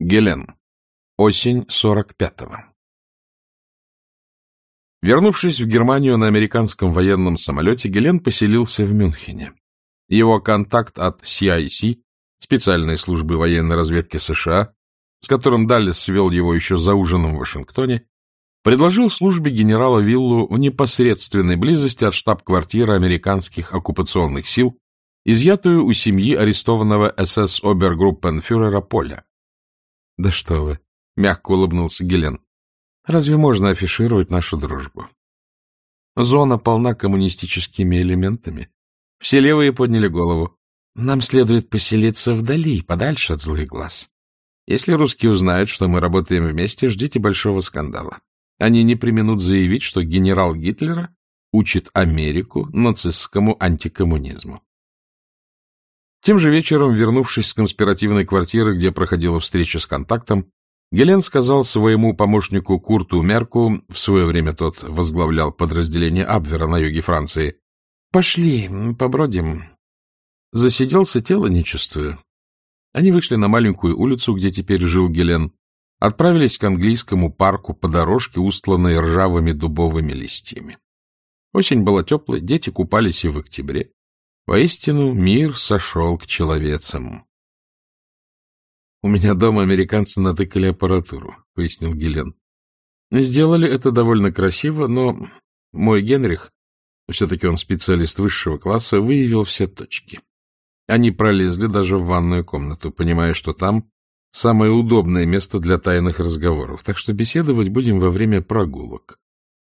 Гелен. Осень 45-го. Вернувшись в Германию на американском военном самолете, Гелен поселился в Мюнхене. Его контакт от CIC, специальной службы военной разведки США, с которым Даллес свел его еще за ужином в Вашингтоне, предложил службе генерала Виллу в непосредственной близости от штаб-квартиры американских оккупационных сил, изъятую у семьи арестованного СС-обергруппенфюрера Поля. — Да что вы, — мягко улыбнулся Гелен. — Разве можно афишировать нашу дружбу? Зона полна коммунистическими элементами. Все левые подняли голову. Нам следует поселиться вдали, подальше от злых глаз. Если русские узнают, что мы работаем вместе, ждите большого скандала. Они не применут заявить, что генерал Гитлера учит Америку нацистскому антикоммунизму. Тем же вечером, вернувшись с конспиративной квартиры, где проходила встреча с контактом, Гелен сказал своему помощнику Курту Мерку, в свое время тот возглавлял подразделение Абвера на юге Франции, «Пошли, побродим». Засиделся, тело не чувствую. Они вышли на маленькую улицу, где теперь жил Гелен, отправились к английскому парку по дорожке, устланной ржавыми дубовыми листьями. Осень была теплой, дети купались и в октябре. Воистину, мир сошел к человецам. — У меня дома американцы натыкали аппаратуру, — пояснил Гелен. Сделали это довольно красиво, но мой Генрих, все-таки он специалист высшего класса, выявил все точки. Они пролезли даже в ванную комнату, понимая, что там самое удобное место для тайных разговоров, так что беседовать будем во время прогулок.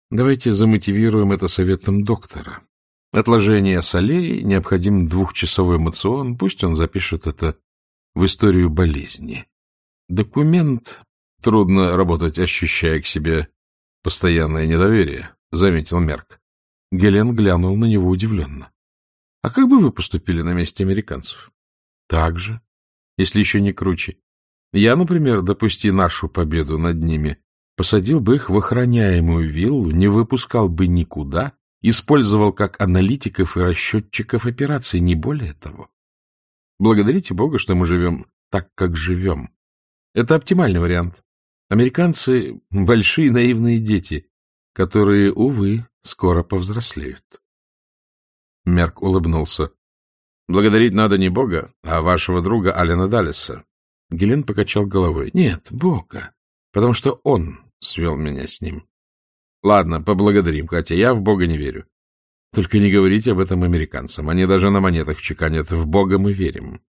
Давайте замотивируем это советом доктора. Отложение солей, необходим двухчасовой мацион, пусть он запишет это в историю болезни. Документ трудно работать, ощущая к себе постоянное недоверие, — заметил Мерк. Гелен глянул на него удивленно. — А как бы вы поступили на месте американцев? — Так же, если еще не круче. Я, например, допусти нашу победу над ними, посадил бы их в охраняемую виллу, не выпускал бы никуда использовал как аналитиков и расчетчиков операций, не более того. Благодарите Бога, что мы живем так, как живем. Это оптимальный вариант. Американцы — большие наивные дети, которые, увы, скоро повзрослеют. Мерк улыбнулся. — Благодарить надо не Бога, а вашего друга Алина Даллеса. Гелен покачал головой. — Нет, Бога, потому что он свел меня с ним. Ладно, поблагодарим, хотя я в Бога не верю. Только не говорите об этом американцам. Они даже на монетах чеканят «в Бога мы верим».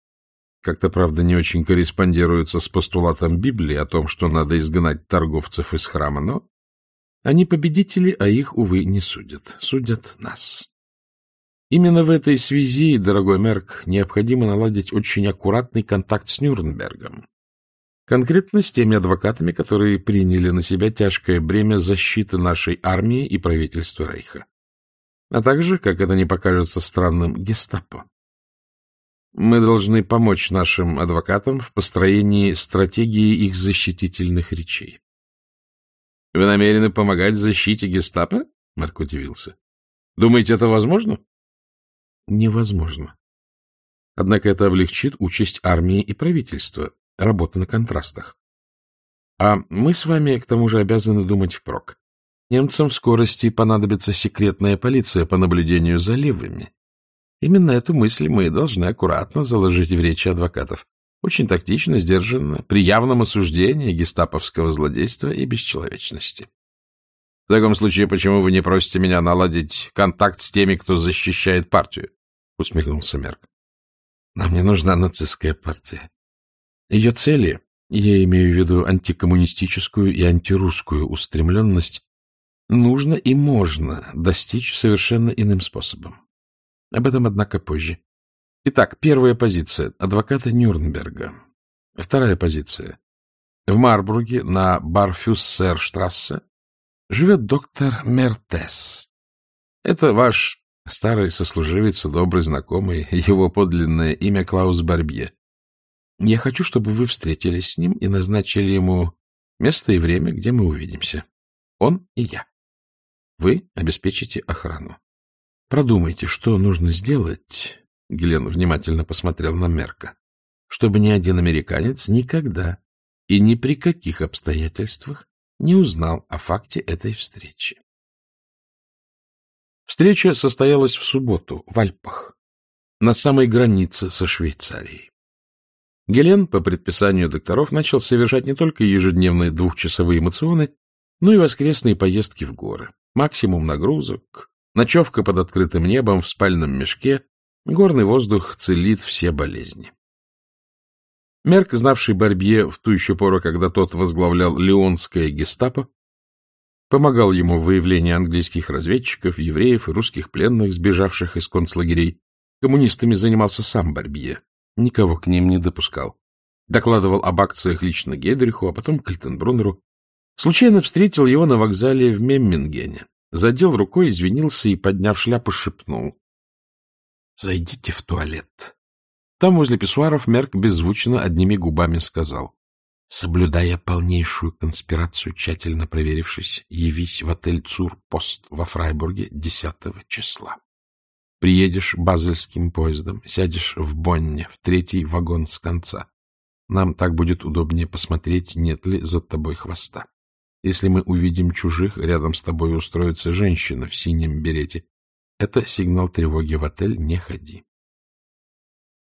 Как-то, правда, не очень корреспондируется с постулатом Библии о том, что надо изгнать торговцев из храма, но они победители, а их, увы, не судят. Судят нас. Именно в этой связи, дорогой Мерк, необходимо наладить очень аккуратный контакт с Нюрнбергом. Конкретно с теми адвокатами, которые приняли на себя тяжкое бремя защиты нашей армии и правительства Рейха. А также, как это не покажется странным, гестапо. Мы должны помочь нашим адвокатам в построении стратегии их защитительных речей. — Вы намерены помогать защите гестапо? — Марк удивился. — Думаете, это возможно? — Невозможно. Однако это облегчит участь армии и правительства, работа на контрастах. А мы с вами, к тому же, обязаны думать впрок. Немцам в скорости понадобится секретная полиция по наблюдению за левыми. Именно эту мысль мы должны аккуратно заложить в речи адвокатов. Очень тактично, сдержанно, при явном осуждении гестаповского злодейства и бесчеловечности. В таком случае, почему вы не просите меня наладить контакт с теми, кто защищает партию? — усмехнулся Мерк. — Нам не нужна нацистская партия. Ее цели, я имею в виду антикоммунистическую и антирусскую устремленность, нужно и можно достичь совершенно иным способом. Об этом, однако, позже. Итак, первая позиция — адвоката Нюрнберга. Вторая позиция. В Марбурге на Барфюссерштрассе живет доктор Мертес. Это ваш старый сослуживец добрый знакомый, его подлинное имя Клаус Барбье. Я хочу, чтобы вы встретились с ним и назначили ему место и время, где мы увидимся. Он и я. Вы обеспечите охрану. Продумайте, что нужно сделать, Гелен внимательно посмотрел на Мерка, чтобы ни один американец никогда и ни при каких обстоятельствах не узнал о факте этой встречи. Встреча состоялась в субботу в Альпах, на самой границе со Швейцарией. Гелен, по предписанию докторов, начал совершать не только ежедневные двухчасовые эмоционы, но и воскресные поездки в горы. Максимум нагрузок, ночевка под открытым небом в спальном мешке, горный воздух целит все болезни. Мерк, знавший Барбье в ту еще пору, когда тот возглавлял Леонское гестапо, помогал ему в выявлении английских разведчиков, евреев и русских пленных, сбежавших из концлагерей. Коммунистами занимался сам Барбье, никого к ним не допускал. Докладывал об акциях лично Гедриху, а потом Кальтенбруннеру. Случайно встретил его на вокзале в Меммингене. Задел рукой, извинился и, подняв шляпу, шепнул. — Зайдите в туалет. Там, возле писсуаров, Мерк беззвучно одними губами сказал. — Соблюдая полнейшую конспирацию, тщательно проверившись, явись в отель Цур-Пост во Фрайбурге 10 числа. Приедешь базельским поездом, сядешь в Бонне, в третий вагон с конца. Нам так будет удобнее посмотреть, нет ли за тобой хвоста. Если мы увидим чужих, рядом с тобой устроится женщина в синем берете. Это сигнал тревоги в отель, не ходи.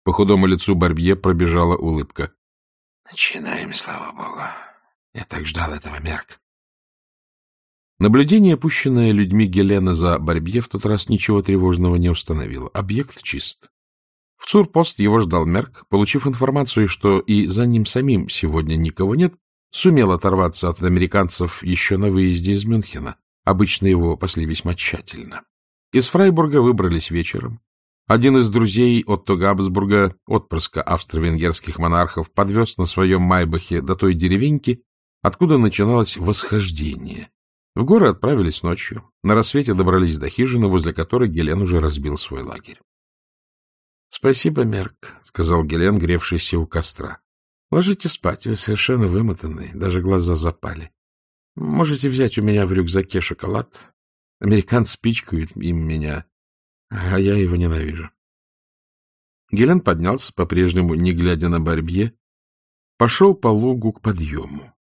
По худому лицу Барбье пробежала улыбка. — Начинаем, слава богу. Я так ждал этого, Мерк. Наблюдение, опущенное людьми Гелена за Барбье, в тот раз ничего тревожного не установило. Объект чист. В Цурпост его ждал Мерк, получив информацию, что и за ним самим сегодня никого нет, сумел оторваться от американцев еще на выезде из Мюнхена. Обычно его пасли весьма тщательно. Из Фрайбурга выбрались вечером. Один из друзей Отто Габсбурга, отпрыска австро-венгерских монархов, подвез на своем Майбахе до той деревеньки, откуда начиналось восхождение, в горы отправились ночью. На рассвете добрались до хижины, возле которой Гелен уже разбил свой лагерь. — Спасибо, Мерк, — сказал Гелен, гревшийся у костра. — Ложите спать, вы совершенно вымотанный, даже глаза запали. Можете взять у меня в рюкзаке шоколад. Американцы пичкают им меня, а я его ненавижу. Гелен поднялся, по-прежнему не глядя на Барбье, пошел по лугу к подъему.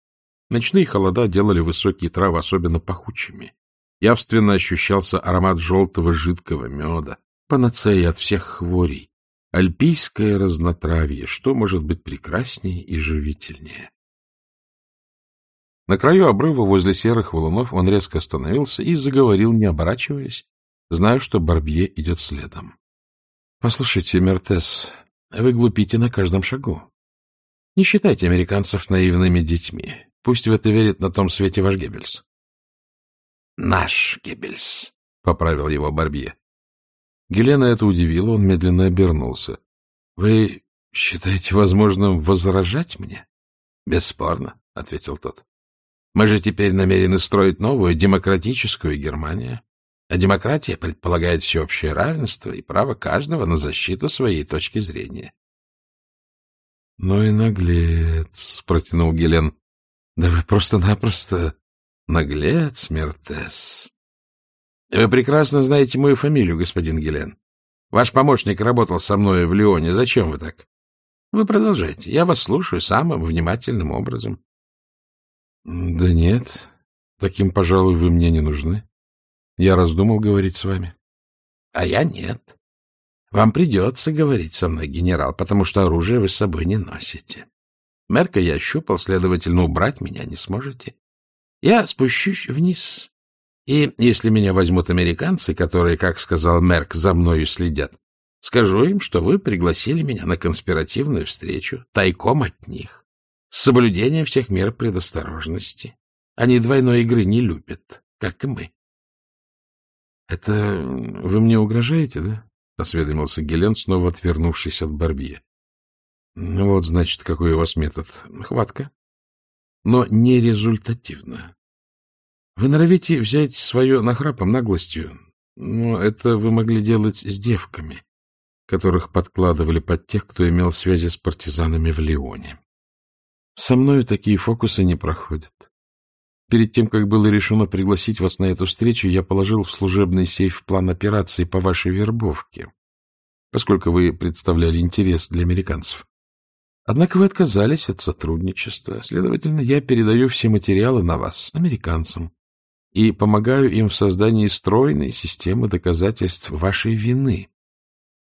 Ночные холода делали высокие травы особенно пахучими. Явственно ощущался аромат желтого жидкого меда, панацея от всех хворей. Альпийское разнотравье, что может быть прекраснее и живительнее? На краю обрыва возле серых валунов он резко остановился и заговорил, не оборачиваясь, зная, что Барбье идет следом. — Послушайте, Мертес, вы глупите на каждом шагу. Не считайте американцев наивными детьми. Пусть в это верит на том свете ваш Геббельс. — Наш Геббельс, — поправил его Барбье. Гелена это удивило, он медленно обернулся. — Вы считаете возможным возражать мне? — Бесспорно, — ответил тот. — Мы же теперь намерены строить новую демократическую Германию. А демократия предполагает всеобщее равенство и право каждого на защиту своей точки зрения. — Ну и наглец, — протянул Гелен. Да вы просто-напросто наглец, Мертес. Вы прекрасно знаете мою фамилию, господин Гелен. Ваш помощник работал со мной в Лионе. Зачем вы так? Вы продолжайте. Я вас слушаю самым внимательным образом. Да нет, таким, пожалуй, вы мне не нужны. Я раздумал говорить с вами. А я нет. Вам придется говорить со мной, генерал, потому что оружие вы с собой не носите. Мерка я щупал, следовательно, убрать меня не сможете. Я спущусь вниз, и если меня возьмут американцы, которые, как сказал Мерк, за мною следят, скажу им, что вы пригласили меня на конспиративную встречу, тайком от них, с соблюдением всех мер предосторожности. Они двойной игры не любят, как и мы. — Это вы мне угрожаете, да? — осведомился Гелен, снова отвернувшись от Барбье. Вот, значит, какой у вас метод. Хватка. Но нерезультативно. Вы норовите взять свое нахрапом наглостью, но это вы могли делать с девками, которых подкладывали под тех, кто имел связи с партизанами в Лионе. Со мною такие фокусы не проходят. Перед тем, как было решено пригласить вас на эту встречу, я положил в служебный сейф план операции по вашей вербовке, поскольку вы представляли интерес для американцев. Однако вы отказались от сотрудничества. Следовательно, я передаю все материалы на вас, американцам, и помогаю им в создании стройной системы доказательств вашей вины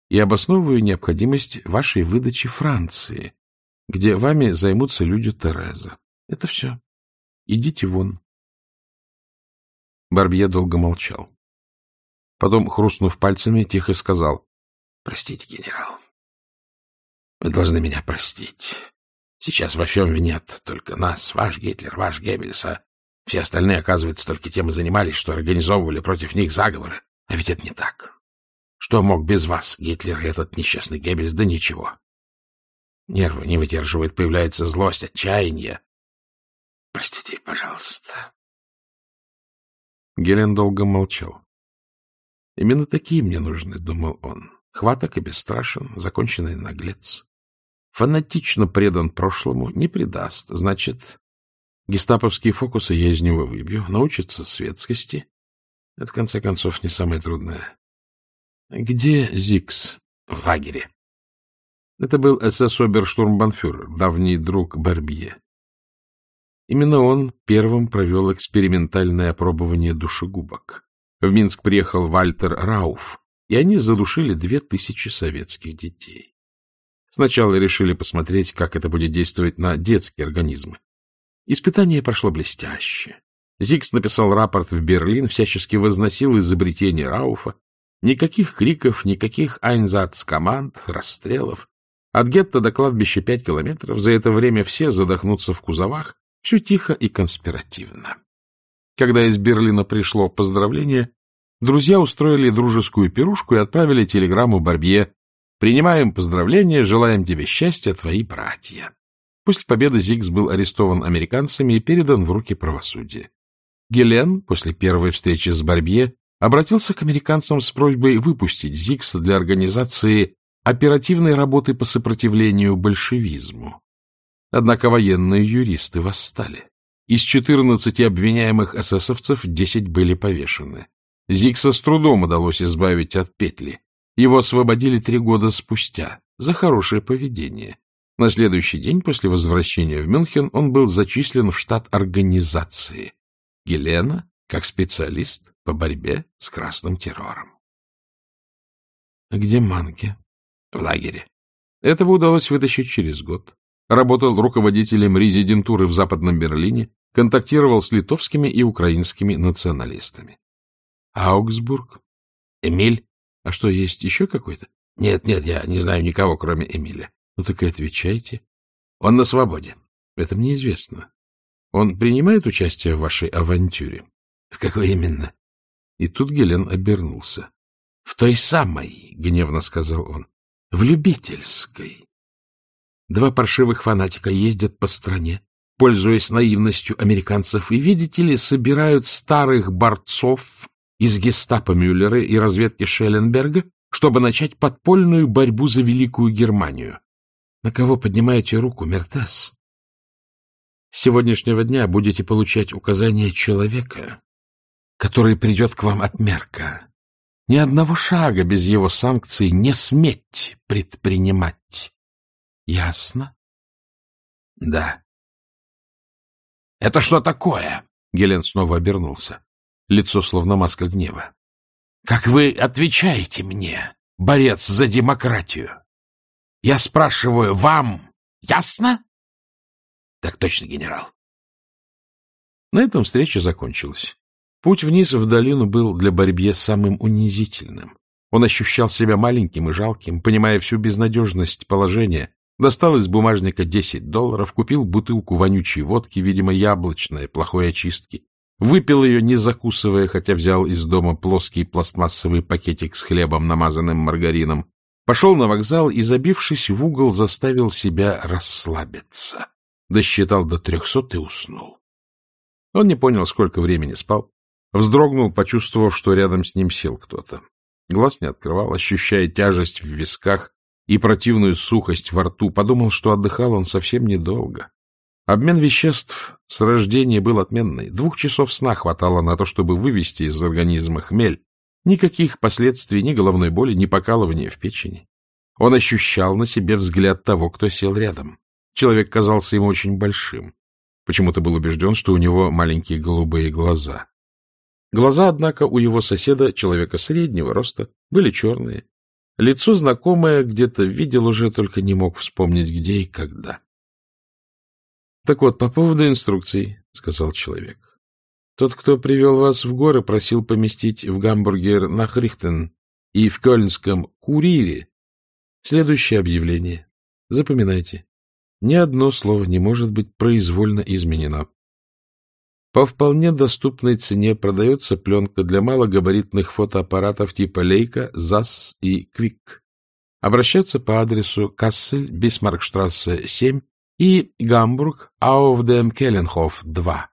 и обосновываю необходимость вашей выдачи Франции, где вами займутся люди Тереза. Это все. Идите вон. Барбье долго молчал. Потом, хрустнув пальцами, тихо сказал. — Простите, генерал. Вы должны меня простить. Сейчас во всем винят только нас, ваш Гитлер, ваш Геббельс, а все остальные, оказывается, только тем и занимались, что организовывали против них заговоры. А ведь это не так. Что мог без вас, Гитлер и этот несчастный Геббельс? Да ничего. Нервы не выдерживают, появляется злость, отчаяние. Простите, пожалуйста. Гелен долго молчал. Именно такие мне нужны, — думал он. Хваток и бесстрашен, законченный наглец. Фанатично предан прошлому, не предаст. Значит, гестаповские фокусы я из него выбью. Научится светскости. Это, в конце концов, не самое трудное. Где Зикс? В лагере. Это был СС-оберштурмбанфюрер, давний друг Барбье. Именно он первым провел экспериментальное опробование душегубок. В Минск приехал Вальтер Рауф, и они задушили две тысячи советских детей. Сначала решили посмотреть, как это будет действовать на детские организмы. Испытание прошло блестяще. Зикс написал рапорт в Берлин, всячески возносил изобретение Рауфа, Никаких криков, никаких айнзац-команд, расстрелов. От гетто до кладбища пять километров, за это время все задохнутся в кузовах, все тихо и конспиративно. Когда из Берлина пришло поздравление, друзья устроили дружескую пирушку и отправили телеграмму Барбье «Принимаем поздравления, желаем тебе счастья, твои братья». После победы Зигс был арестован американцами и передан в руки правосудия. Гелен, после первой встречи с Барбье, обратился к американцам с просьбой выпустить ЗИКС для организации оперативной работы по сопротивлению большевизму. Однако военные юристы восстали. Из 14 обвиняемых эсэсовцев 10 были повешены. Зикса с трудом удалось избавить от петли. Его освободили три года спустя за хорошее поведение. На следующий день после возвращения в Мюнхен он был зачислен в штат организации. Гелена как специалист по борьбе с красным террором. — где Манке? — В лагере. Этого удалось вытащить через год. Работал руководителем резидентуры в Западном Берлине, контактировал с литовскими и украинскими националистами. — Аугсбург? — Эмиль? А что, есть еще какой-то? — Нет, нет, я не знаю никого, кроме Эмиля. — Ну так и отвечайте. — Он на свободе. — Это мне известно. Он принимает участие в вашей авантюре? — В какой именно? И тут Гелен обернулся. — В той самой, — гневно сказал он, — в любительской. Два паршивых фанатика ездят по стране, пользуясь наивностью американцев, и, видите ли, собирают старых борцов из гестапо Мюллера и разведки Шелленберга, чтобы начать подпольную борьбу за Великую Германию. На кого поднимаете руку, Мертес? С сегодняшнего дня будете получать указания человека, который придет к вам от Мерка. Ни одного шага без его санкций не сметь предпринимать. Ясно? Да. Это что такое? Гелен снова обернулся. Лицо словно маска гнева. Как вы отвечаете мне, борец за демократию? Я спрашиваю, вам ясно? Так точно, генерал. На этом встреча закончилась. Путь вниз в долину был для Барбье самым унизительным. Он ощущал себя маленьким и жалким, понимая всю безнадежность положения, достал из бумажника 10 долларов, купил бутылку вонючей водки, видимо, яблочной, плохой очистки, выпил ее, не закусывая, хотя взял из дома плоский пластмассовый пакетик с хлебом, намазанным маргарином, пошел на вокзал и, забившись в угол, заставил себя расслабиться. Досчитал до трехсот и уснул. Он не понял, сколько времени спал, Вздрогнул, почувствовав, что рядом с ним сел кто-то. Глаз не открывал, ощущая тяжесть в висках и противную сухость во рту. Подумал, что отдыхал он совсем недолго. Обмен веществ с рождения был отменный. Двух часов сна хватало на то, чтобы вывести из организма хмель. Никаких последствий, ни головной боли, ни покалывания в печени. Он ощущал на себе взгляд того, кто сел рядом. Человек казался ему очень большим. Почему-то был убежден, что у него маленькие голубые глаза. Глаза, однако, у его соседа, человека среднего роста, были черные. Лицо знакомое где-то видел уже, только не мог вспомнить, где и когда. — Так вот, по поводу инструкций, — сказал человек. Тот, кто привел вас в горы, просил поместить в гамбургер Нахрихтен и в Кёльнском Курире следующее объявление. Запоминайте. Ни одно слово не может быть произвольно изменено. По вполне доступной цене продается пленка для малогабаритных фотоаппаратов типа Leica, ZAS и Quick. Обращаться по адресу Кассель, Бисмаркштрассе, 7 и Гамбург, Ауфдем Келленхоф, 2.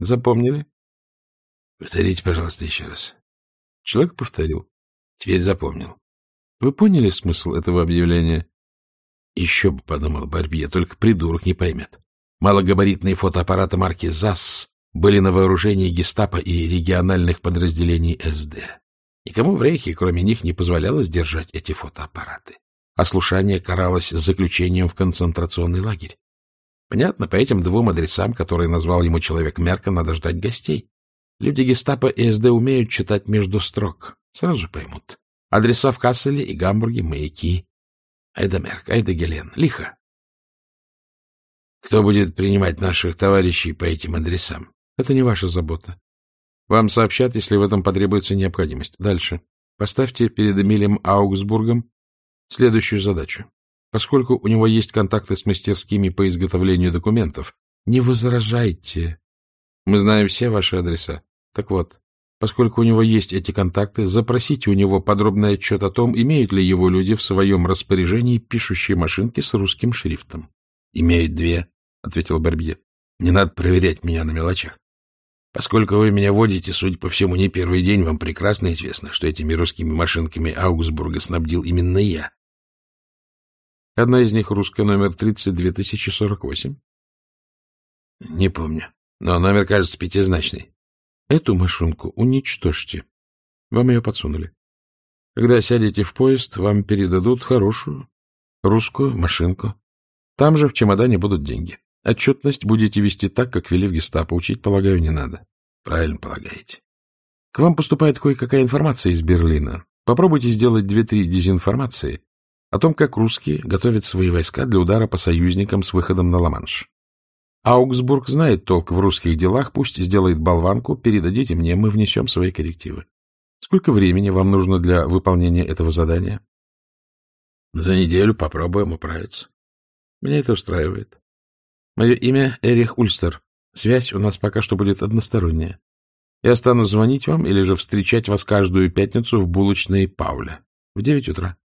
Запомнили? Повторите, пожалуйста, еще раз. Человек повторил. Теперь запомнил. Вы поняли смысл этого объявления? Еще бы, подумал Барбье, только придурок не поймет. Малогабаритные фотоаппараты марки ЗАС были на вооружении гестапо и региональных подразделений СД. Никому в Рейхе, кроме них, не позволялось держать эти фотоаппараты. А слушание каралось заключением в концентрационный лагерь. Понятно, по этим двум адресам, которые назвал ему человек Мерка, надо ждать гостей. Люди гестапо и СД умеют читать между строк. Сразу поймут. Адреса в Касселе и Гамбурге, маяки. Айда Мерк, айда Гелен. Лихо. Кто будет принимать наших товарищей по этим адресам? Это не ваша забота. Вам сообщат, если в этом потребуется необходимость. Дальше. Поставьте перед Эмилием Аугсбургом следующую задачу. Поскольку у него есть контакты с мастерскими по изготовлению документов, не возражайте. Мы знаем все ваши адреса. Так вот, поскольку у него есть эти контакты, запросите у него подробный отчет о том, имеют ли его люди в своем распоряжении пишущие машинки с русским шрифтом. — Имеют две, — ответил Барбье. — Не надо проверять меня на мелочах. Поскольку вы меня водите, судя по всему, не первый день, вам прекрасно известно, что этими русскими машинками Аугсбурга снабдил именно я. Одна из них русская номер 32048? Не помню, но номер, кажется, пятизначный. Эту машинку уничтожьте. Вам ее подсунули. Когда сядете в поезд, вам передадут хорошую русскую машинку. Там же в чемодане будут деньги. Отчетность будете вести так, как вели в гестапо. Учить, полагаю, не надо. Правильно полагаете. К вам поступает кое-какая информация из Берлина. Попробуйте сделать две-три дезинформации о том, как русские готовят свои войска для удара по союзникам с выходом на Ла-Манш. Аугсбург знает толк в русских делах, пусть сделает болванку, передадите мне, мы внесем свои коррективы. Сколько времени вам нужно для выполнения этого задания? За неделю попробуем управиться. Меня это устраивает. Мое имя Эрих Ульстер. Связь у нас пока что будет односторонняя. Я стану звонить вам или же встречать вас каждую пятницу в булочной Пауля в девять утра.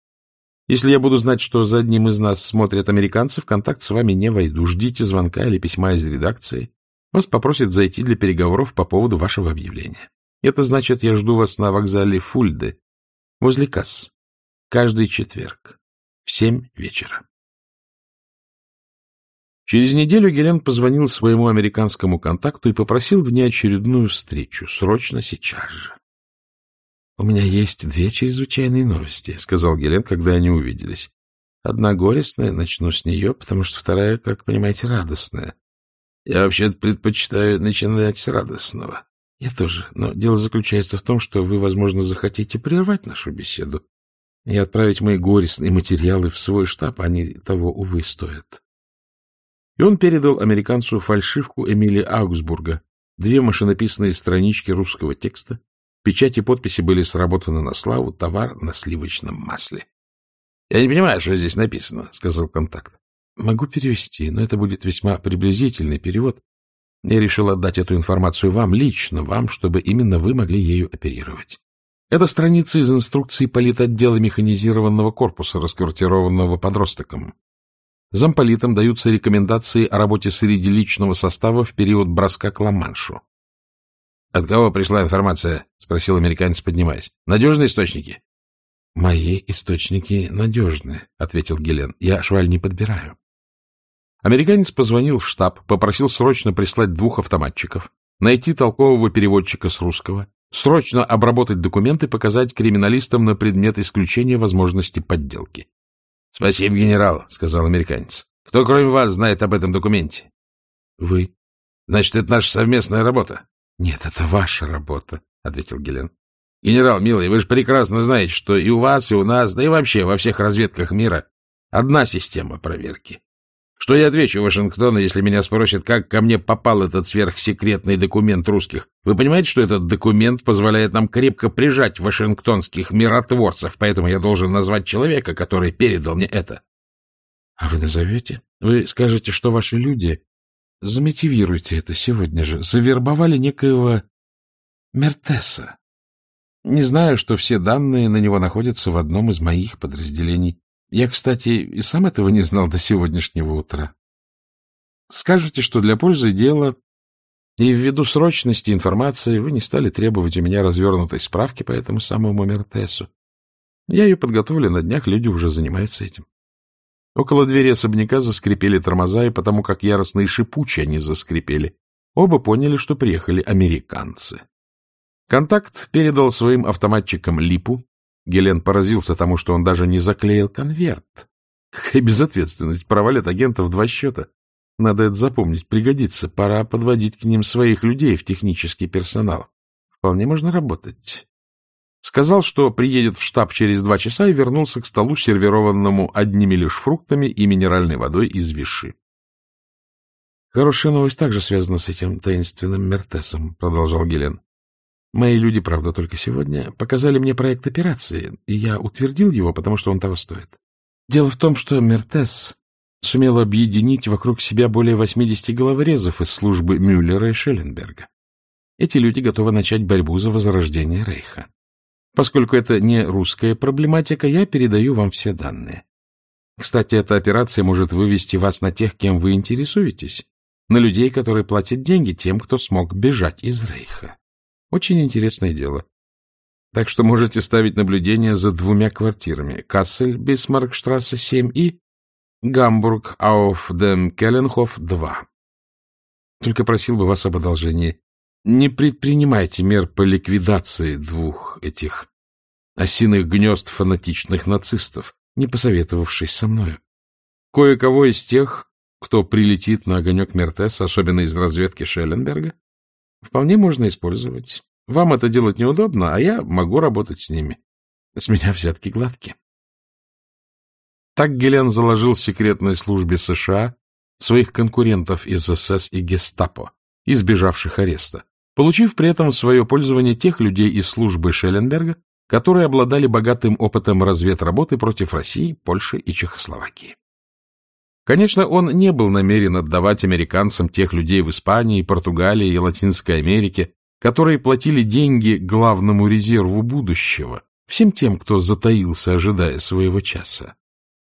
Если я буду знать, что за одним из нас смотрят американцы, в контакт с вами не войду. Ждите звонка или письма из редакции. Вас попросят зайти для переговоров по поводу вашего объявления. Это значит, я жду вас на вокзале Фульде, возле касс, каждый четверг в семь вечера. Через неделю Гелен позвонил своему американскому контакту и попросил внеочередную встречу, срочно сейчас же. — У меня есть две чрезвычайные новости, — сказал Гелен, когда они увиделись. Одна горестная, начну с нее, потому что вторая, как понимаете, радостная. Я вообще-то предпочитаю начинать с радостного. Я тоже, но дело заключается в том, что вы, возможно, захотите прервать нашу беседу и отправить мои горестные материалы в свой штаб, они того, увы, стоят. И он передал американцу фальшивку Эмили Аугсбурга, две машинописные странички русского текста, печати и подписи были сработаны на славу, товар на сливочном масле. — Я не понимаю, что здесь написано, — сказал контакт. — Могу перевести, но это будет весьма приблизительный перевод. Я решил отдать эту информацию вам, лично вам, чтобы именно вы могли ею оперировать. Это страница из инструкции политотдела механизированного корпуса, расквартированного подростком. Замполитам даются рекомендации о работе среди личного состава в период броска к Ла-Маншу. — От кого пришла информация? — спросил американец, поднимаясь. — Надежные источники? — Мои источники надежны, — ответил Гелен. — Я шваль не подбираю. Американец позвонил в штаб, попросил срочно прислать двух автоматчиков, найти толкового переводчика с русского, срочно обработать документы, показать криминалистам на предмет исключения возможности подделки. — Спасибо, генерал, — сказал американец. Кто, кроме вас, знает об этом документе? — Вы. — Значит, это наша совместная работа. — Нет, это ваша работа, — ответил Гелен. — Генерал, милый, вы же прекрасно знаете, что и у вас, и у нас, да и вообще во всех разведках мира одна система проверки. Что я отвечу Вашингтону, если меня спросят, как ко мне попал этот сверхсекретный документ русских? Вы понимаете, что этот документ позволяет нам крепко прижать вашингтонских миротворцев, поэтому я должен назвать человека, который передал мне это. — А вы назовете? Вы скажете, что ваши люди, замотивируйте это сегодня же, завербовали некоего Мертеса. Не знаю, что все данные на него находятся в одном из моих подразделений. Я, кстати, и сам этого не знал до сегодняшнего утра. Скажете, что для пользы дела и ввиду срочности информации вы не стали требовать у меня развернутой справки по этому самому Мертесу. Я ее подготовлю, на днях люди уже занимаются этим. Около двери особняка заскрипели тормоза, и потому как яростно и шипуче они заскрипели, оба поняли, что приехали американцы. Контакт передал своим автоматчикам липу, Гелен поразился тому, что он даже не заклеил конверт. Какая безответственность, провалит агента в два счета. Надо это запомнить, пригодится. Пора подводить к ним своих людей в технический персонал. Вполне можно работать. Сказал, что приедет в штаб через два часа и вернулся к столу, сервированному одними лишь фруктами и минеральной водой из Виши. Хорошая новость также связана с этим таинственным Мертесом, продолжал Гелен. Мои люди, правда, только сегодня показали мне проект операции, и я утвердил его, потому что он того стоит. Дело в том, что Мертес сумел объединить вокруг себя более 80 головорезов из службы Мюллера и Шелленберга. Эти люди готовы начать борьбу за возрождение Рейха. Поскольку это не русская проблематика, я передаю вам все данные. Кстати, эта операция может вывести вас на тех, кем вы интересуетесь, на людей, которые платят деньги тем, кто смог бежать из Рейха. Очень интересное дело. Так что можете ставить наблюдение за двумя квартирами. Кассель, Бисмаркштрассе 7 и Гамбург, Ауф дем Келленхоф 2. Только просил бы вас об одолжении. Не предпринимайте мер по ликвидации двух этих осиных гнезд фанатичных нацистов, не посоветовавшись со мною. Кое-кого из тех, кто прилетит на огонек Мертес, особенно из разведки Шелленберга, Вполне можно использовать. Вам это делать неудобно, а я могу работать с ними. С меня взятки гладкие. Так Гелен заложил секретной службе США своих конкурентов из СС и Гестапо, избежавших ареста, получив при этом в свое пользование тех людей из службы Шелленберга, которые обладали богатым опытом разведработы против России, Польши и Чехословакии. Конечно, он не был намерен отдавать американцам тех людей в Испании, Португалии и Латинской Америке, которые платили деньги главному резерву будущего, всем тем, кто затаился, ожидая своего часа.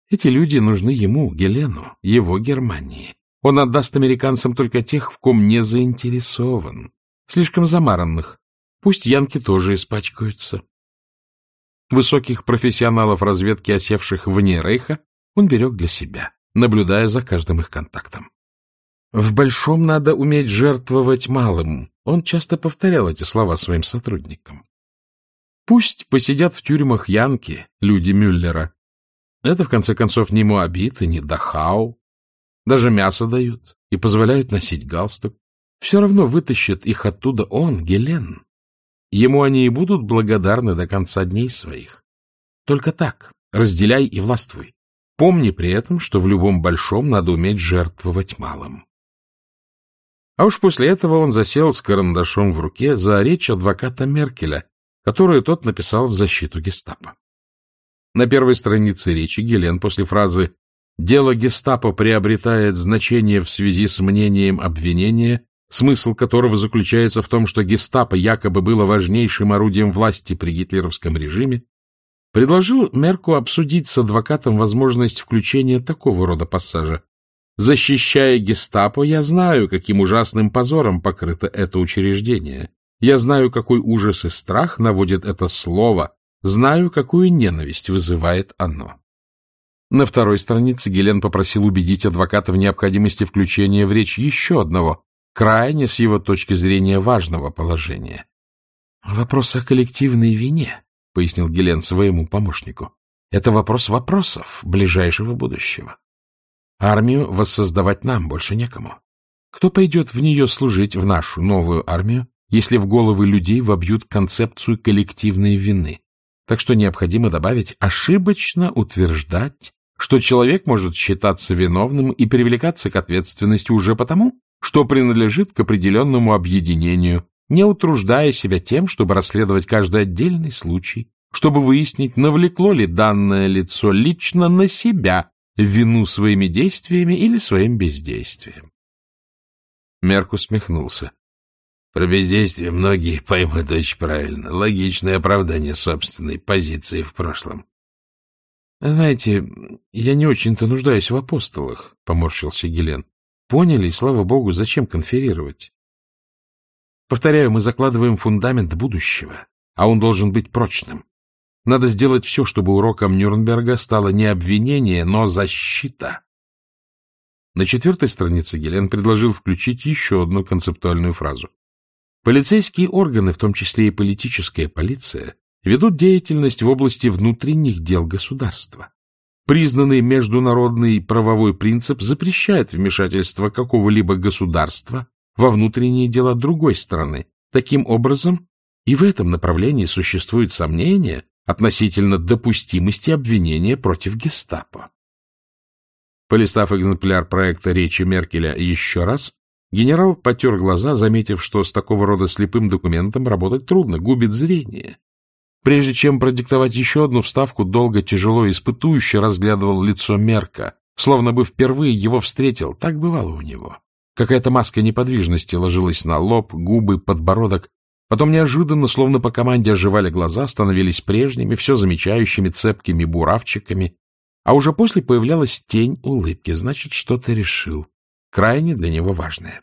Эти люди нужны ему, Гелену, его Германии. Он отдаст американцам только тех, в ком не заинтересован, слишком замаранных. Пусть янки тоже испачкаются. Высоких профессионалов разведки, осевших вне Рейха, он берег для себя наблюдая за каждым их контактом. В большом надо уметь жертвовать малым. Он часто повторял эти слова своим сотрудникам. Пусть посидят в тюрьмах Янки, люди Мюллера. Это, в конце концов, не Муабит и не Дахау. Даже мясо дают и позволяют носить галстук. Все равно вытащит их оттуда он, Гелен. Ему они и будут благодарны до конца дней своих. Только так, разделяй и властвуй. Помни при этом, что в любом большом надо уметь жертвовать малым. А уж после этого он засел с карандашом в руке за речь адвоката Меркеля, которую тот написал в защиту гестапо. На первой странице речи Гелен после фразы «Дело гестапо приобретает значение в связи с мнением обвинения», смысл которого заключается в том, что гестапо якобы было важнейшим орудием власти при гитлеровском режиме, предложил Мерку обсудить с адвокатом возможность включения такого рода пассажа. Защищая гестапо, я знаю, каким ужасным позором покрыто это учреждение. Я знаю, какой ужас и страх наводит это слово, знаю, какую ненависть вызывает оно. На второй странице Гелен попросил убедить адвоката в необходимости включения в речь еще одного, крайне с его точки зрения важного положения. Вопрос о коллективной вине пояснил Гелен своему помощнику. Это вопрос вопросов ближайшего будущего. Армию воссоздавать нам больше некому. Кто пойдет в нее служить, в нашу новую армию, если в головы людей вобьют концепцию коллективной вины? Так что необходимо добавить ошибочно утверждать, что человек может считаться виновным и привлекаться к ответственности уже потому, что принадлежит к определенному объединению, не утруждая себя тем, чтобы расследовать каждый отдельный случай, чтобы выяснить, навлекло ли данное лицо лично на себя вину своими действиями или своим бездействием. Мерк усмехнулся. Про бездействие многие поймут очень правильно. Логичное оправдание собственной позиции в прошлом. — Знаете, я не очень-то нуждаюсь в апостолах, — поморщился Гелен. — Поняли, и слава богу, зачем конферировать? Повторяю, мы закладываем фундамент будущего, а он должен быть прочным. Надо сделать все, чтобы уроком Нюрнберга стало не обвинение, но защита. На четвертой странице Гелен предложил включить еще одну концептуальную фразу. Полицейские органы, в том числе и политическая полиция, ведут деятельность в области внутренних дел государства. Признанный международный правовой принцип запрещает вмешательство какого-либо государства во внутренние дела другой страны. Таким образом, и в этом направлении существует сомнение относительно допустимости обвинения против гестапо. Полистав экземпляр проекта речи Меркеля еще раз, генерал потер глаза, заметив, что с такого рода слепым документом работать трудно, губит зрение. Прежде чем продиктовать еще одну вставку, долго, тяжело, испытующе разглядывал лицо Мерка, словно бы впервые его встретил. Так бывало у него. Какая-то маска неподвижности ложилась на лоб, губы, подбородок. Потом неожиданно, словно по команде, оживали глаза, становились прежними, все замечающими, цепкими буравчиками. А уже после появлялась тень улыбки. Значит, что-то решил. Крайне для него важное.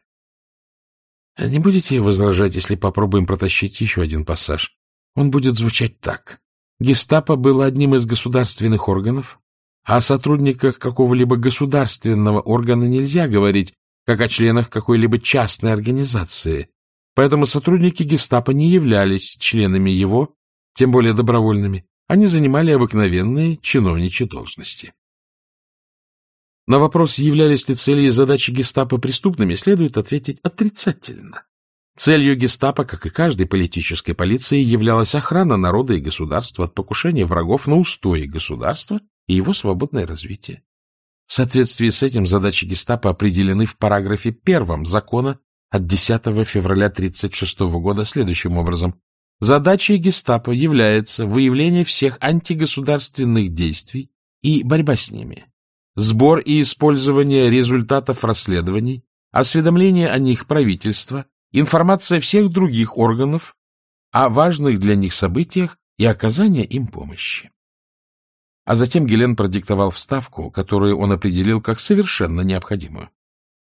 А — Не будете возражать, если попробуем протащить еще один пассаж? Он будет звучать так. Гестапо было одним из государственных органов, а о сотрудниках какого-либо государственного органа нельзя говорить, как о членах какой-либо частной организации. Поэтому сотрудники гестапо не являлись членами его, тем более добровольными. Они занимали обыкновенные чиновничьи должности. На вопрос, являлись ли цели и задачи гестапо преступными, следует ответить отрицательно. Целью гестапо, как и каждой политической полиции, являлась охрана народа и государства от покушения врагов на устои государства и его свободное развитие. В соответствии с этим задачи гестапо определены в параграфе первом закона от 10 февраля 1936 года следующим образом. Задачей гестапо является выявление всех антигосударственных действий и борьба с ними, сбор и использование результатов расследований, осведомление о них правительства, информация всех других органов о важных для них событиях и оказание им помощи. А затем Гелен продиктовал вставку, которую он определил как совершенно необходимую.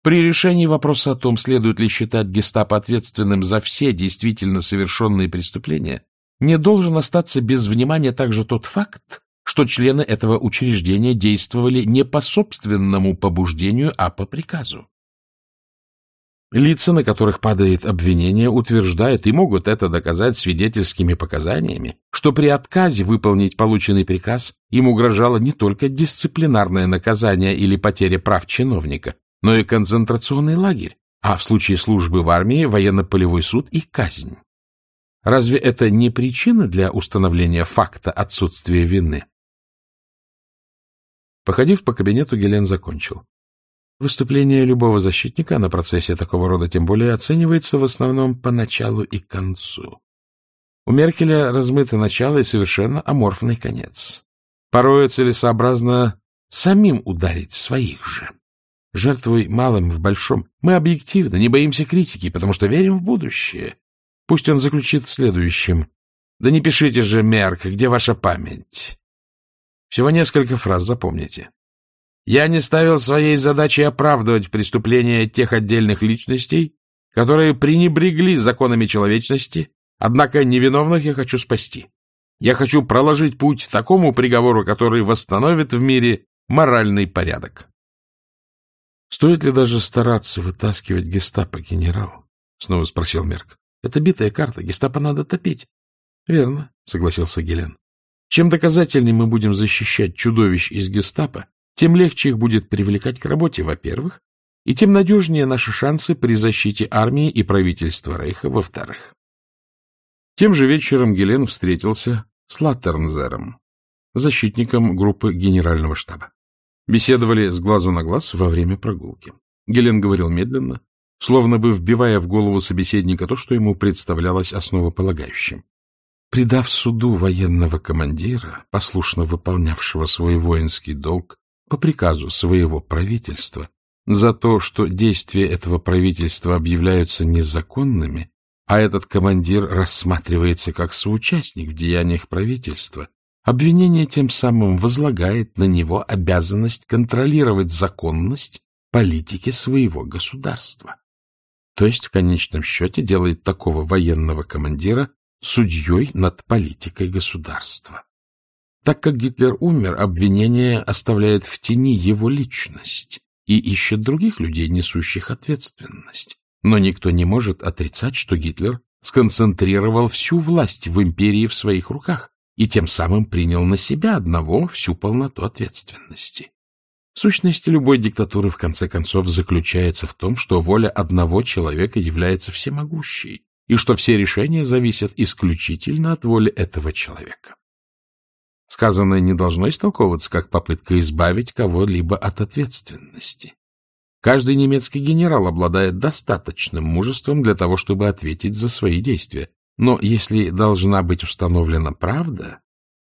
При решении вопроса о том, следует ли считать гестапо ответственным за все действительно совершенные преступления, не должен остаться без внимания также тот факт, что члены этого учреждения действовали не по собственному побуждению, а по приказу. Лица, на которых падает обвинение, утверждают и могут это доказать свидетельскими показаниями, что при отказе выполнить полученный приказ им угрожало не только дисциплинарное наказание или потеря прав чиновника, но и концентрационный лагерь, а в случае службы в армии военно-полевой суд и казнь. Разве это не причина для установления факта отсутствия вины? Походив по кабинету, Гелен закончил. Выступление любого защитника на процессе такого рода тем более оценивается в основном по началу и концу. У Меркеля размыто начало и совершенно аморфный конец. Порой целесообразно самим ударить своих же. Жертвуй малым в большом. Мы объективно, не боимся критики, потому что верим в будущее. Пусть он заключит следующим. Да не пишите же, Мерк, где ваша память? Всего несколько фраз, запомните. Я не ставил своей задачей оправдывать преступления тех отдельных личностей, которые пренебрегли законами человечности, однако невиновных я хочу спасти. Я хочу проложить путь такому приговору, который восстановит в мире моральный порядок. — Стоит ли даже стараться вытаскивать гестапо, генерал? — снова спросил Мерк. — Это битая карта, гестапо надо топить. — Верно, — согласился Гелен. — Чем доказательнее мы будем защищать чудовищ из гестапо, тем легче их будет привлекать к работе, во-первых, и тем надежнее наши шансы при защите армии и правительства Рейха, во-вторых. Тем же вечером Гелен встретился с Латтернзером, защитником группы генерального штаба. Беседовали с глазу на глаз во время прогулки. Гелен говорил медленно, словно бы вбивая в голову собеседника то, что ему представлялось основополагающим. Предав суду военного командира, послушно выполнявшего свой воинский долг по приказу своего правительства, за то, что действия этого правительства объявляются незаконными, а этот командир рассматривается как соучастник в деяниях правительства, обвинение тем самым возлагает на него обязанность контролировать законность политики своего государства. То есть, в конечном счете, делает такого военного командира судьей над политикой государства. Так как Гитлер умер, обвинение оставляет в тени его личность и ищет других людей, несущих ответственность. Но никто не может отрицать, что Гитлер сконцентрировал всю власть в империи в своих руках и тем самым принял на себя одного всю полноту ответственности. Сущность любой диктатуры, в конце концов, заключается в том, что воля одного человека является всемогущей, и что все решения зависят исключительно от воли этого человека. Сказанное не должно истолковываться как попытка избавить кого-либо от ответственности. Каждый немецкий генерал обладает достаточным мужеством для того, чтобы ответить за свои действия. Но если должна быть установлена правда,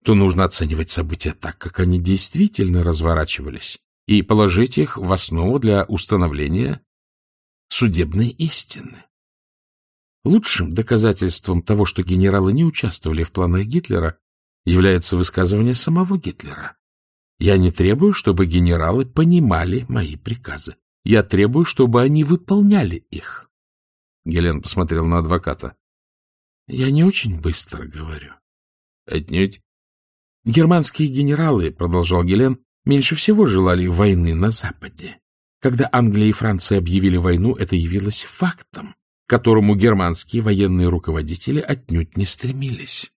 то нужно оценивать события так, как они действительно разворачивались, и положить их в основу для установления судебной истины. Лучшим доказательством того, что генералы не участвовали в планах Гитлера, является высказывание самого Гитлера. Я не требую, чтобы генералы понимали мои приказы. Я требую, чтобы они выполняли их. Гелен посмотрел на адвоката. — Я не очень быстро говорю. — Отнюдь. — Германские генералы, — продолжал Гелен, — меньше всего желали войны на Западе. Когда Англия и Франция объявили войну, это явилось фактом, к которому германские военные руководители отнюдь не стремились.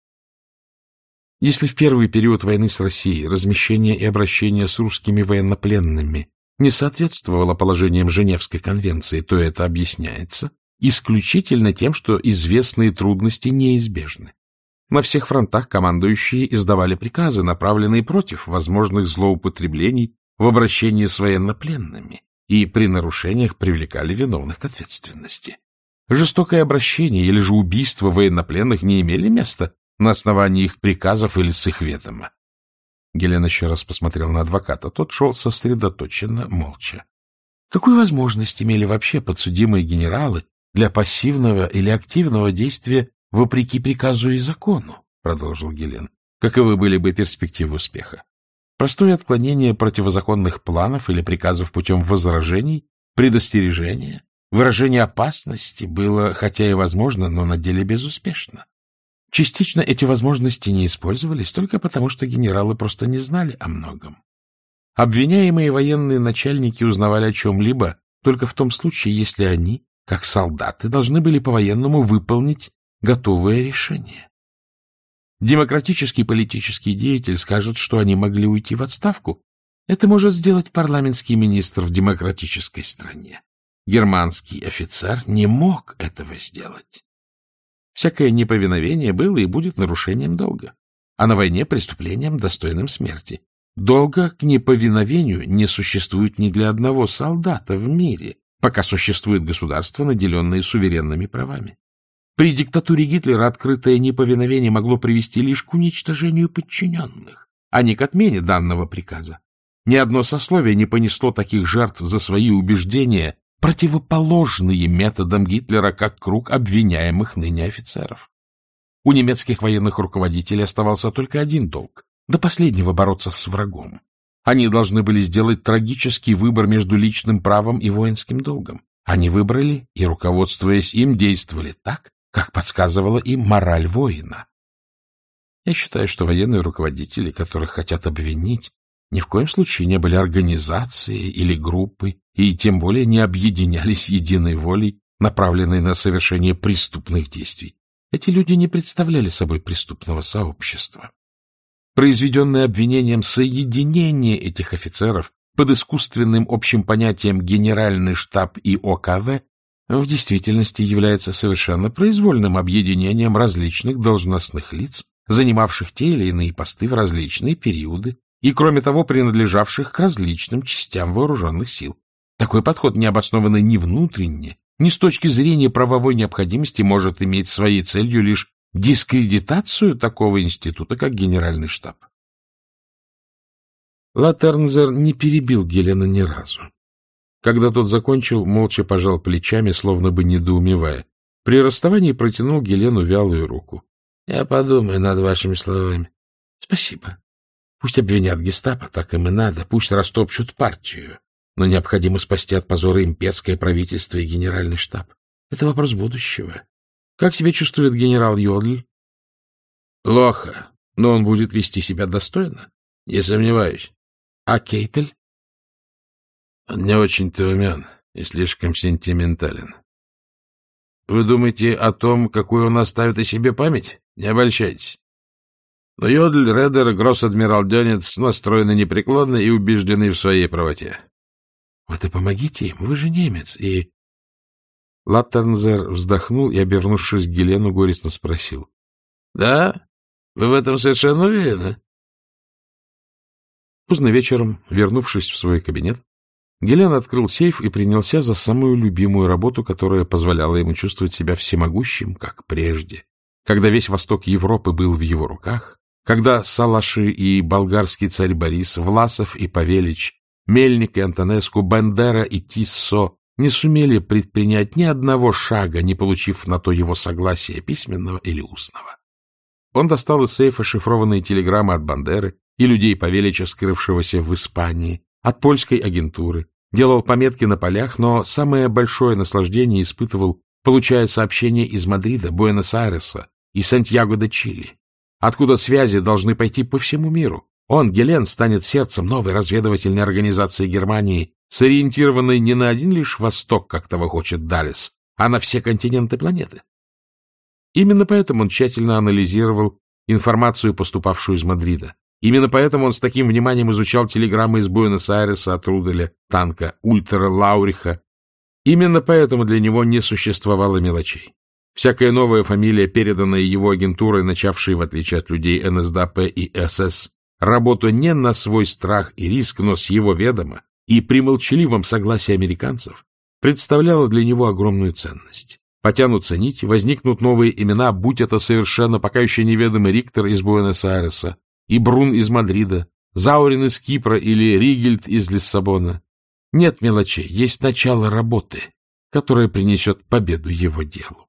Если в первый период войны с Россией размещение и обращение с русскими военнопленными не соответствовало положениям Женевской конвенции, то это объясняется исключительно тем, что известные трудности неизбежны. На всех фронтах командующие издавали приказы, направленные против возможных злоупотреблений в обращении с военнопленными, и при нарушениях привлекали виновных к ответственности. Жестокое обращение или же убийство военнопленных не имели места на основании их приказов или с их ведома. Гелен еще раз посмотрел на адвоката. Тот шел сосредоточенно, молча. Какую возможность имели вообще подсудимые генералы для пассивного или активного действия вопреки приказу и закону? Продолжил Гелен. Каковы были бы перспективы успеха? Простое отклонение противозаконных планов или приказов путем возражений, предостережения, выражение опасности было, хотя и возможно, но на деле безуспешно. Частично эти возможности не использовались только потому, что генералы просто не знали о многом. Обвиняемые военные начальники узнавали о чем-либо только в том случае, если они, как солдаты, должны были по-военному выполнить готовое решение. Демократический политический деятель скажет, что они могли уйти в отставку. Это может сделать парламентский министр в демократической стране. Германский офицер не мог этого сделать. Всякое неповиновение было и будет нарушением долга, а на войне преступлением, достойным смерти. Долга к неповиновению не существует ни для одного солдата в мире, пока существует государство, наделенное суверенными правами. При диктатуре Гитлера открытое неповиновение могло привести лишь к уничтожению подчиненных, а не к отмене данного приказа. Ни одно сословие не понесло таких жертв за свои убеждения, противоположные методам Гитлера как круг обвиняемых ныне офицеров. У немецких военных руководителей оставался только один долг — до последнего бороться с врагом. Они должны были сделать трагический выбор между личным правом и воинским долгом. Они выбрали и, руководствуясь им, действовали так, как подсказывала им мораль воина. Я считаю, что военные руководители, которых хотят обвинить, ни в коем случае не были организацией или группой, и тем более не объединялись единой волей, направленной на совершение преступных действий. Эти люди не представляли собой преступного сообщества. Произведенное обвинением соединение этих офицеров под искусственным общим понятием «генеральный штаб» и ОКВ в действительности является совершенно произвольным объединением различных должностных лиц, занимавших те или иные посты в различные периоды и, кроме того, принадлежавших к различным частям вооруженных сил. Такой подход не обоснованный ни внутренне, ни с точки зрения правовой необходимости может иметь своей целью лишь дискредитацию такого института, как Генеральный штаб. Латернзер не перебил Гелена ни разу. Когда тот закончил, молча пожал плечами, словно бы недоумевая. При расставании протянул Гелену вялую руку. — Я подумаю над вашими словами. — Спасибо. Пусть обвинят гестапо, так им и надо. Пусть растопчут партию. Но необходимо спасти от позора имперское правительство и генеральный штаб. Это вопрос будущего. Как себя чувствует генерал Йодль? — Плохо, но он будет вести себя достойно. Не сомневаюсь. — А Кейтель? — Он не очень-то умен и слишком сентиментален. — Вы думаете о том, какую он оставит о себе память? Не обольщайтесь. Но Йодль, Редер, гросс-адмирал Дёнец настроены непреклонно и убеждены в своей правоте. — Вот и помогите им, вы же немец, и... Латтернзер вздохнул и, обернувшись к Гелену, горестно спросил. — Да? Вы в этом совершенно уверены? Поздно вечером, вернувшись в свой кабинет, Гелен открыл сейф и принялся за самую любимую работу, которая позволяла ему чувствовать себя всемогущим, как прежде, когда весь восток Европы был в его руках, когда Салаши и болгарский царь Борис, Власов и Павелич, Мельник и Антонеску, Бендера и Тиссо не сумели предпринять ни одного шага, не получив на то его согласия письменного или устного. Он достал из сейфа шифрованные телеграммы от Бандеры и людей Павелича, скрывшегося в Испании, от польской агентуры, делал пометки на полях, но самое большое наслаждение испытывал, получая сообщения из Мадрида, Буэнос-Айреса и Сантьяго-де-Чили, откуда связи должны пойти по всему миру. Он, Гелен, станет сердцем новой разведывательной организации Германии, сориентированной не на один лишь восток, как того хочет Даллес, а на все континенты планеты. Именно поэтому он тщательно анализировал информацию, поступавшую из Мадрида. Именно поэтому он с таким вниманием изучал телеграммы из Буэнос-Айреса от Руделя, танка, Ультера, Лауриха. Именно поэтому для него не существовало мелочей. Всякая новая фамилия, переданная его агентурой, начавшей, в отличие от людей НСДАП и СС, работу не на свой страх и риск, но с его ведома и при молчаливом согласии американцев, представляла для него огромную ценность. Потянутся нити, возникнут новые имена, будь это совершенно пока еще неведомый Риктор из Буэнос-Айреса, и Брун из Мадрида, Заурин из Кипра или Ригельд из Лиссабона. Нет мелочей, есть начало работы, которая принесет победу его делу.